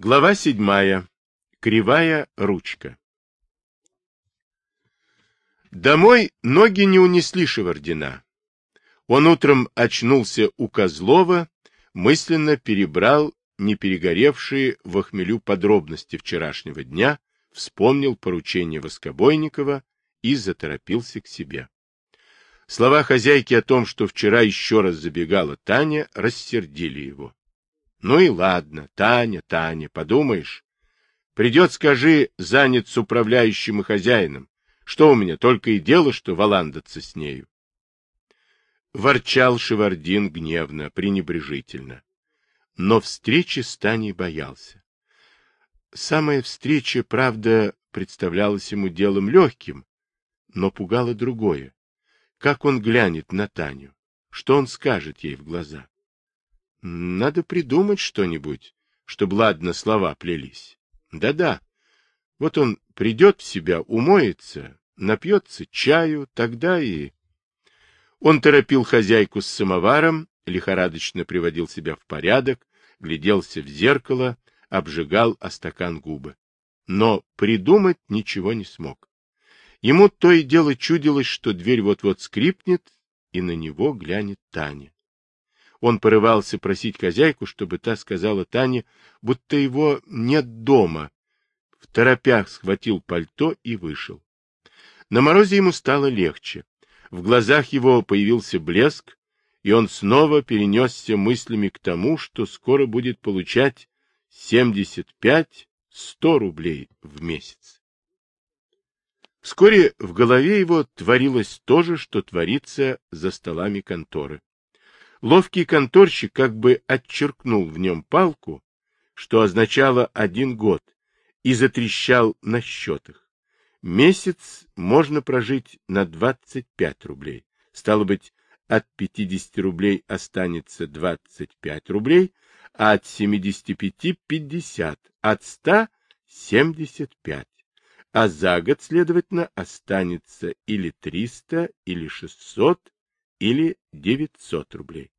Глава седьмая. Кривая ручка. Домой ноги не унесли Шевардина. Он утром очнулся у Козлова, мысленно перебрал не перегоревшие в охмелю подробности вчерашнего дня, вспомнил поручение Воскобойникова и заторопился к себе. Слова хозяйки о том, что вчера еще раз забегала Таня, рассердили его. Ну и ладно, Таня, Таня, подумаешь. Придет, скажи, занят с управляющим и хозяином. Что у меня, только и дело, что валандаться с нею. Ворчал Шевардин гневно, пренебрежительно. Но встречи с Таней боялся. Самая встреча, правда, представлялась ему делом легким, но пугало другое. Как он глянет на Таню? Что он скажет ей в глаза? Надо придумать что-нибудь, чтобы ладно слова плелись. Да-да. Вот он придет в себя, умоется, напьется чаю, тогда и... Он торопил хозяйку с самоваром, лихорадочно приводил себя в порядок, гляделся в зеркало, обжигал о стакан губы. Но придумать ничего не смог. Ему то и дело чудилось, что дверь вот-вот скрипнет, и на него глянет Таня. Он порывался просить хозяйку, чтобы та сказала Тане, будто его нет дома. В торопях схватил пальто и вышел. На морозе ему стало легче. В глазах его появился блеск, и он снова перенесся мыслями к тому, что скоро будет получать 75-100 рублей в месяц. Вскоре в голове его творилось то же, что творится за столами конторы. Ловкий конторщик как бы отчеркнул в нем палку, что означало один год, и затрещал на счетах. Месяц можно прожить на 25 рублей. Стало быть, от 50 рублей останется 25 рублей, а от 75 – 50, от 100 – 75. А за год, следовательно, останется или 300, или 600, или 900 рублей.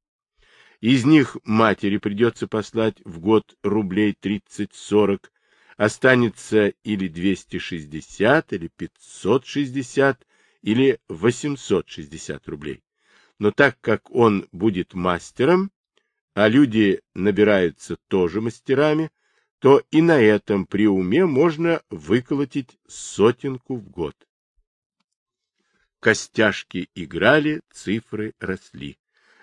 Из них матери придется послать в год рублей 30-40, останется или 260, или 560, или 860 рублей. Но так как он будет мастером, а люди набираются тоже мастерами, то и на этом при уме можно выколотить сотенку в год. Костяшки играли, цифры росли.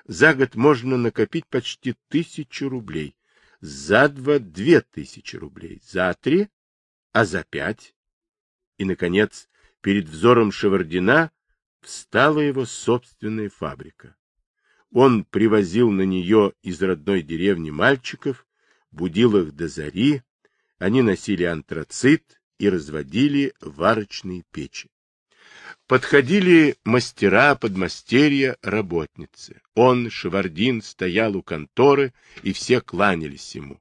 За год можно накопить почти тысячу рублей, за два — две тысячи рублей, за три, а за пять. И, наконец, перед взором Шевардина встала его собственная фабрика. Он привозил на нее из родной деревни мальчиков, будил их до зари, они носили антрацит и разводили варочные печи. Подходили мастера, подмастерья, работницы. Он, Шевардин, стоял у конторы, и все кланялись ему.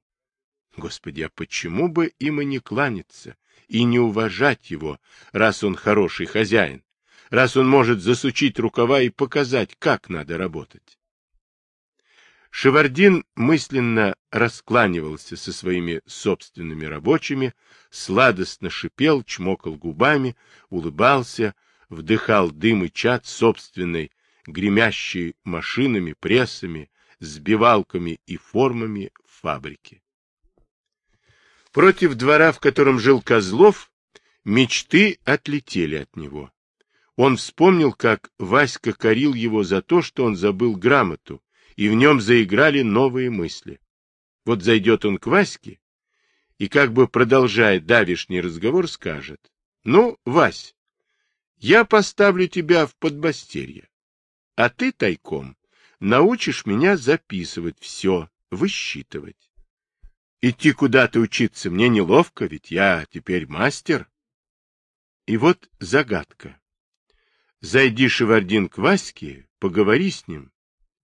Господи, а почему бы им и не кланяться, и не уважать его, раз он хороший хозяин, раз он может засучить рукава и показать, как надо работать? Шевардин мысленно раскланивался со своими собственными рабочими, сладостно шипел, чмокал губами, улыбался, вдыхал дым и чад собственной, гремящей машинами, прессами, сбивалками и формами фабрики. Против двора, в котором жил Козлов, мечты отлетели от него. Он вспомнил, как Васька корил его за то, что он забыл грамоту, и в нем заиграли новые мысли. Вот зайдет он к Ваське и, как бы продолжая давишний разговор, скажет, «Ну, Вась, я поставлю тебя в подмастерье, а ты тайком научишь меня записывать все, высчитывать. Идти куда-то учиться мне неловко, ведь я теперь мастер». И вот загадка. Зайди, Шевардин, к Ваське, поговори с ним,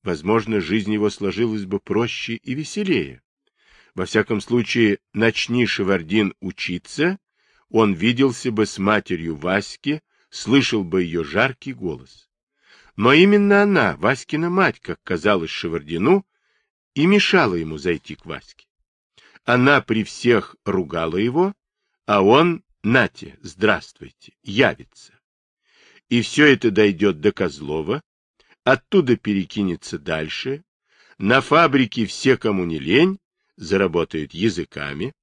возможно, жизнь его сложилась бы проще и веселее. Во всяком случае, начни Шевардин учиться, он виделся бы с матерью Васьки, слышал бы ее жаркий голос. Но именно она, Васькина мать, как казалось Шевардину, и мешала ему зайти к Ваське. она при всех ругала его, а он, нате, здравствуйте, явится. И все это дойдет до Козлова, оттуда перекинется дальше, на фабрике все, кому не лень, заработают языками,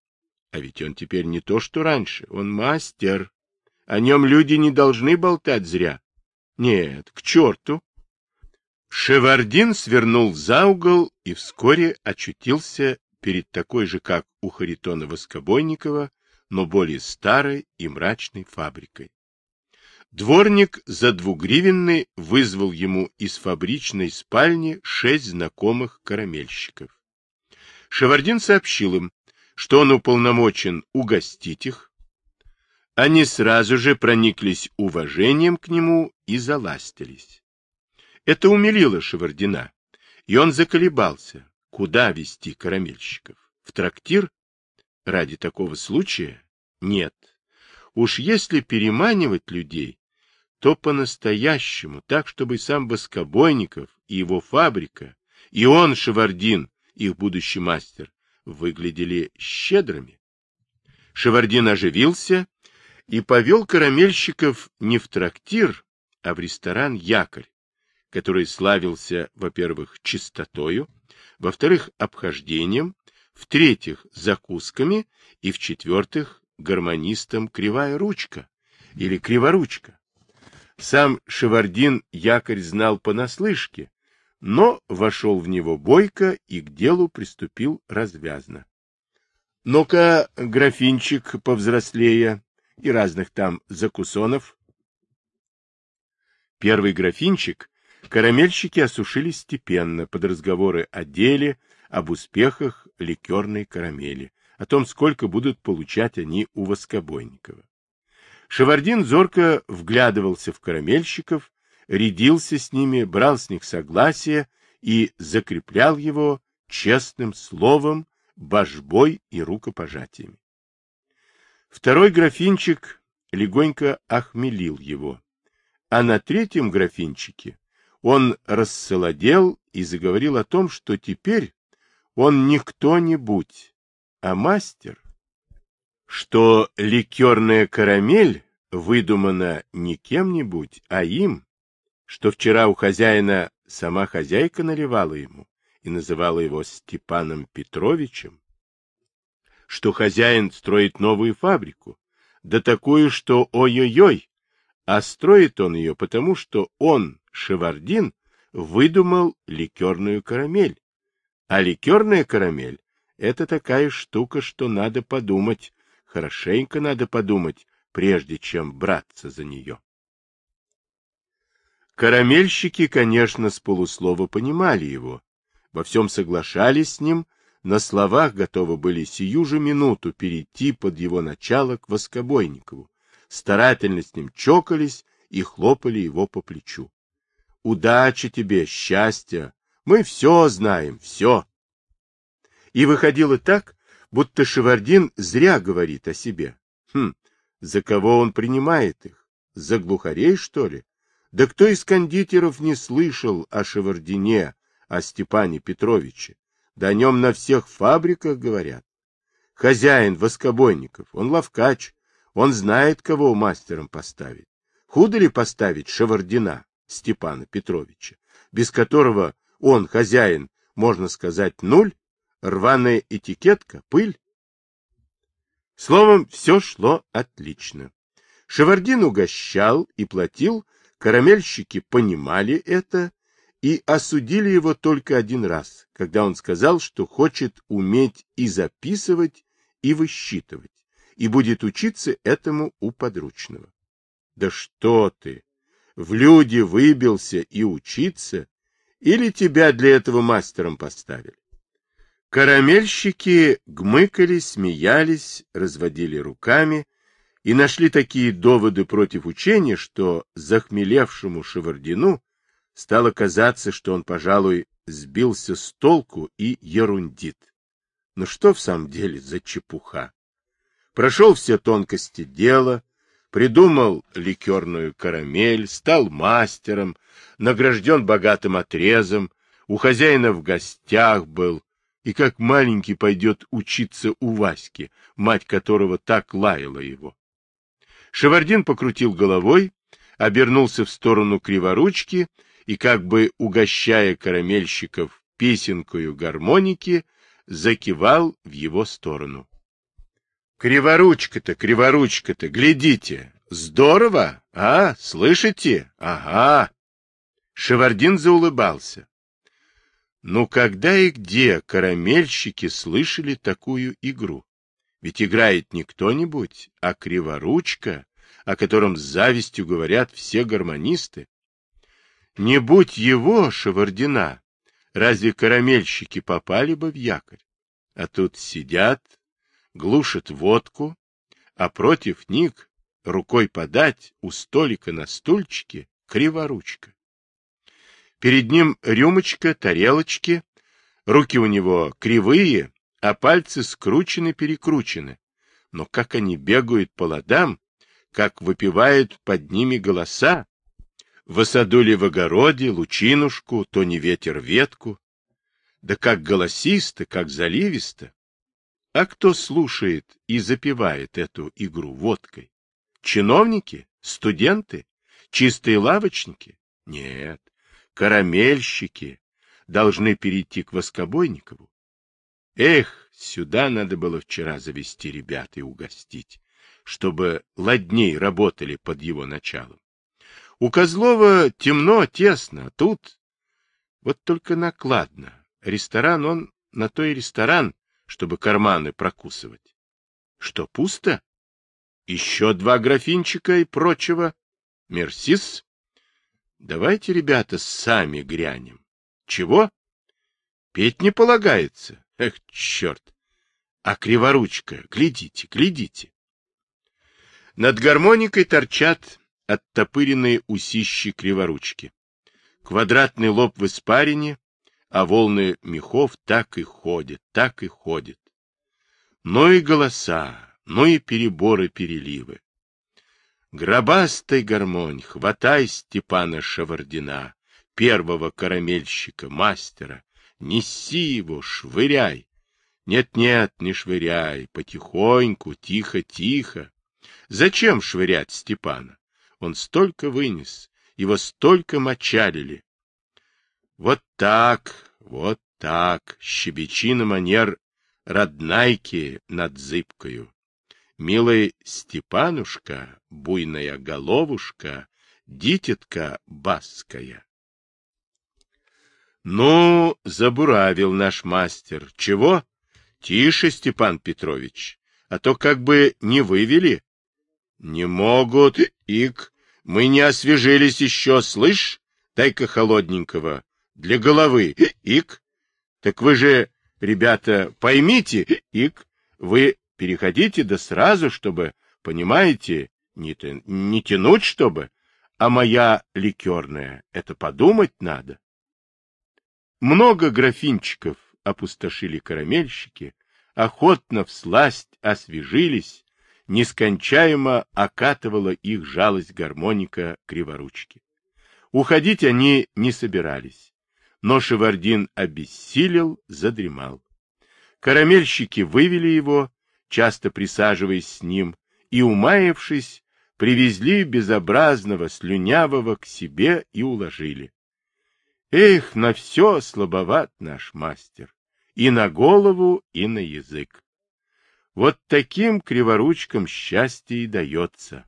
а ведь он теперь не то, что раньше, он мастер. О нем люди не должны болтать зря. Нет, к черту. Шевардин свернул за угол и вскоре очутился перед такой же, как у Харитона Воскобойникова, но более старой и мрачной фабрикой. Дворник за двугривенный вызвал ему из фабричной спальни шесть знакомых карамельщиков. Шевардин сообщил им, что он уполномочен угостить их. Они сразу же прониклись уважением к нему и заластились. Это умилило Шевардина, и он заколебался, куда вести карамельщиков. В трактир? Ради такого случая? Нет. Уж если переманивать людей, то по-настоящему, так, чтобы сам Воскобойников и его фабрика, и он, Шевардин, их будущий мастер, выглядели щедрыми. Шевардин оживился и повел карамельщиков не в трактир, а в ресторан «Якорь», который славился, во-первых, чистотою, во-вторых, обхождением, в-третьих, закусками и, в-четвертых, гармонистом «Кривая ручка» или «Криворучка». Сам Шевардин якорь знал понаслышке, но вошел в него бойко и к делу приступил развязно. Ну-ка, графинчик повзрослее и разных там закусонов. Первый графинчик карамельщики осушили степенно под разговоры о деле, об успехах ликерной карамели, о том, сколько будут получать они у Воскобойникова. Шевардин зорко вглядывался в карамельщиков, рядился с ними, брал с них согласие и закреплял его честным словом, божбой и рукопожатиями. Второй графинчик легонько охмелил его, а на третьем графинчике он рассолодел и заговорил о том, что теперь он не кто-нибудь, а мастер, что ликерная карамель выдумана не кем-нибудь, а им, что вчера у хозяина сама хозяйка наливала ему и называла его Степаном Петровичем, что хозяин строит новую фабрику, да такую, что ой-ой-ой, а строит он ее потому, что он, Шевардин, выдумал ликерную карамель. А ликерная карамель — это такая штука, что надо подумать, хорошенько надо подумать, прежде чем браться за нее. Карамельщики, конечно, с полуслова понимали его, во всем соглашались с ним, на словах готовы были сию же минуту перейти под его начало к Воскобойникову, старательно с ним чокались и хлопали его по плечу. Удачи тебе, счастья, мы все знаем, все. И выходило так, будто Шевардин зря говорит о себе. Хм, за кого он принимает их? За глухарей, что ли? Да кто из кондитеров не слышал о Шевардине, о Степане Петровиче? Да о нем на всех фабриках говорят. Хозяин воскобойников, он ловкач, он знает, кого мастером поставить. Худо ли поставить Шевардина Степана Петровича, без которого он, хозяин, можно сказать, нуль, рваная этикетка, пыль? Словом, все шло отлично. Шевардин угощал и платил Карамельщики понимали это и осудили его только один раз, когда он сказал, что хочет уметь и записывать, и высчитывать, и будет учиться этому у подручного. Да что ты! В люди выбился и учиться, или тебя для этого мастером поставили? Карамельщики гмыкали, смеялись, разводили руками, и нашли такие доводы против учения, что захмелевшему Шевардину стало казаться, что он, пожалуй, сбился с толку и ерундит. Но что в самом деле за чепуха? Прошел все тонкости дела, придумал ликерную карамель, стал мастером, награжден богатым отрезом, у хозяина в гостях был, и как маленький пойдет учиться у Васьки, мать которого так лаяла его. Шевардин покрутил головой, обернулся в сторону криворучки и, как бы угощая карамельщиков песенкою гармоники, закивал в его сторону. Криворучка-то, криворучка-то, глядите, здорово, а, слышите? Ага. Шевардин заулыбался. Ну, когда и где карамельщики слышали такую игру? Ведь играет не кто-нибудь, а криворучка, о котором с завистью говорят все гармонисты. Не будь его, Шевардина, разве карамельщики попали бы в якорь? А тут сидят, глушит водку, а против них, рукой подать, у столика на стульчике, криворучка. Перед ним рюмочка, тарелочки, руки у него кривые, а пальцы скручены-перекручены. Но как они бегают по ладам, как выпивают под ними голоса, высадули в огороде лучинушку, то не ветер ветку, да как голосисто, как заливисто. А кто слушает и запивает эту игру водкой? Чиновники? Студенты? Чистые лавочники? Нет, карамельщики должны перейти к Воскобойникову. Эх, сюда надо было вчера завести ребят и угостить, чтобы ладней работали под его началом. У Козлова темно, тесно, а тут вот только накладно. Ресторан он на то и ресторан, чтобы карманы прокусывать. Что, пусто? Еще два графинчика и прочего. Мерсис? Давайте, ребята, сами грянем. Чего? Петь не полагается. Эх, черт! А криворучка, глядите, глядите. Над гармоникой торчат оттопыренные усищи криворучки. Квадратный лоб в испарине, а волны мехов так и ходят, так и ходят. Но и голоса, но и переборы-переливы. Гробастой гармонь, хватай Степана Шавардина, первого карамельщика, мастера, неси его, швыряй. Нет-нет, не швыряй, потихоньку, тихо-тихо. Зачем швырять Степана? Он столько вынес, его столько мочалили. Вот так, вот так, щебечи на манер роднайки над зыбкою. Милый Степанушка, буйная головушка, дитятка баская. Ну, забуравил наш мастер. Чего? Тише, Степан Петрович, а то как бы не вывели. Не могут, ик, мы не освежились еще, слышь? Дай-ка холодненького. Для головы, ик. Так вы же, ребята, поймите, ик, вы Переходите да сразу, чтобы, понимаете, не, не тянуть, чтобы, а моя ликерная, это подумать надо. Много графинчиков опустошили карамельщики, охотно всласть освежились, нескончаемо окатывала их жалость гармоника криворучки. Уходить они не собирались, но Шевардин обессилел, задремал. Карамельщики вывели его, часто присаживаясь с ним, и, умаявшись, привезли безобразного, слюнявого к себе и уложили. Эх, на все слабоват наш мастер, и на голову, и на язык. Вот таким криворучкам счастье и дается.